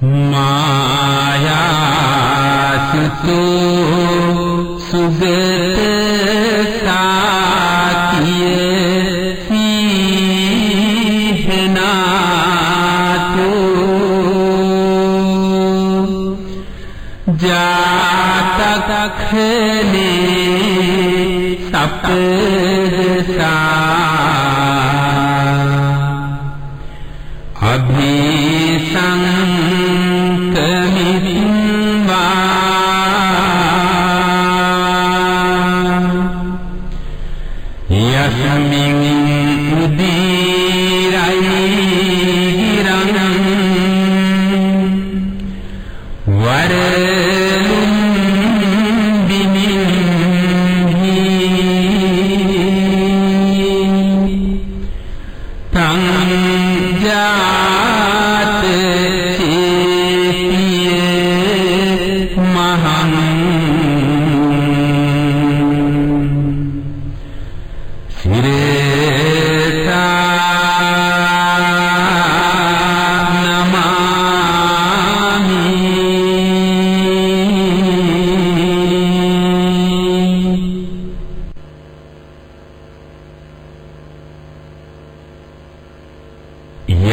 මායාසුතු සුගත සාකිය සීහනාතු ජාතකඛනේ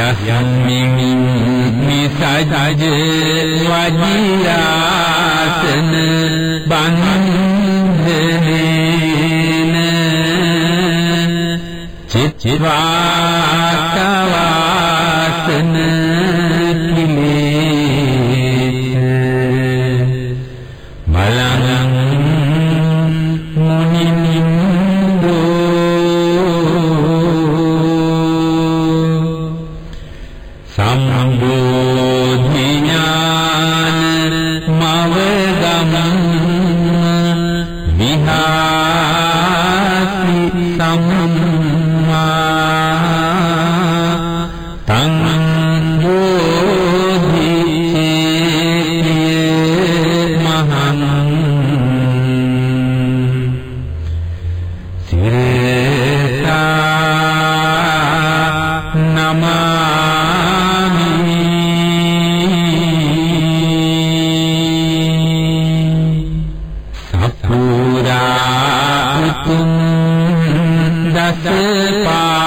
යස්මින් මිසජ වජිරාසන බන්ධනේන චිත්වාසවාසන දස පාරමී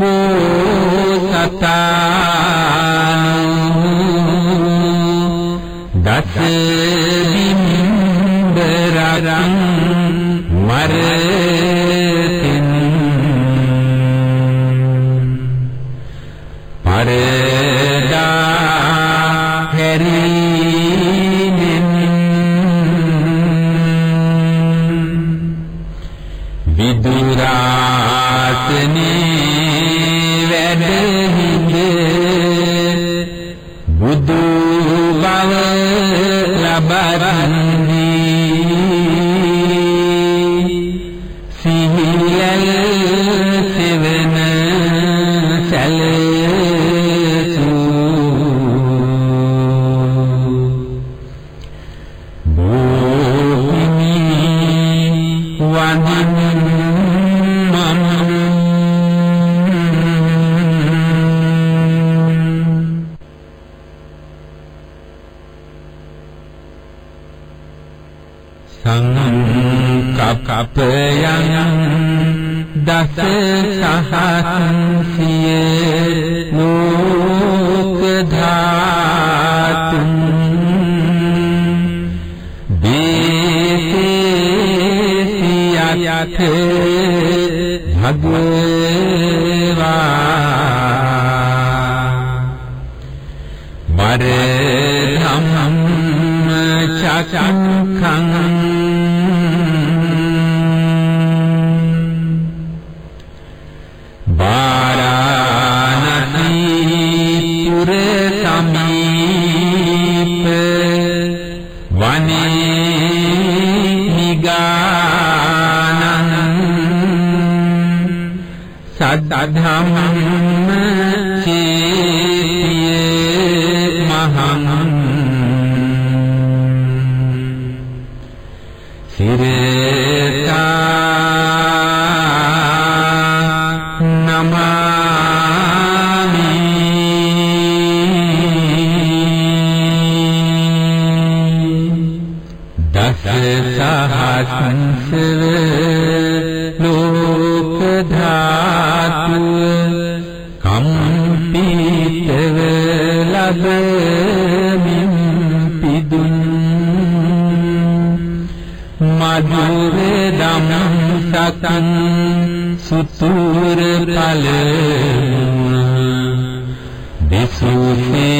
බෝසතානු දස බිම්බරං මරතින් පරදා හැරීමෙන් විදුරාසනේ වැඩ හිඳ බුදු බව ලබරන්නේ සංකප්පයන් දස සහස්සිය ලෝක ධාතුන් දේසියත භගවා වරධම්ම චක්ඛං සද්ධම්ම චේතිය මහං සිරතා කම්පිතව ලබමින් පිදුන් මధుර දම් සතන් සුතුර ඵල දෙසුසේ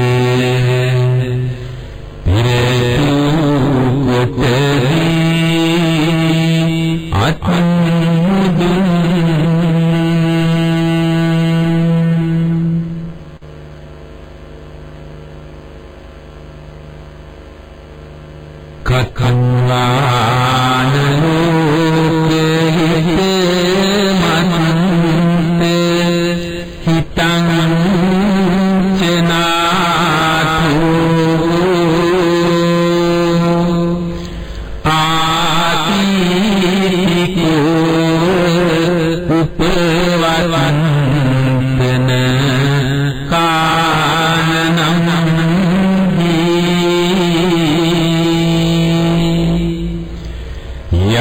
kakanna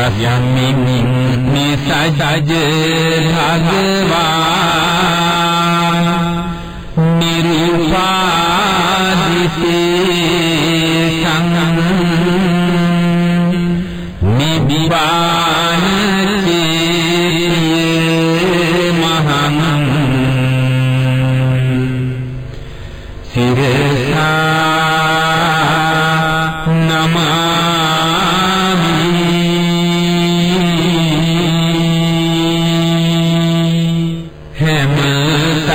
යයමින් නිසජජ භගවා නිරුපාදිතේ සංඝං නිබ්බාන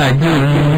I do.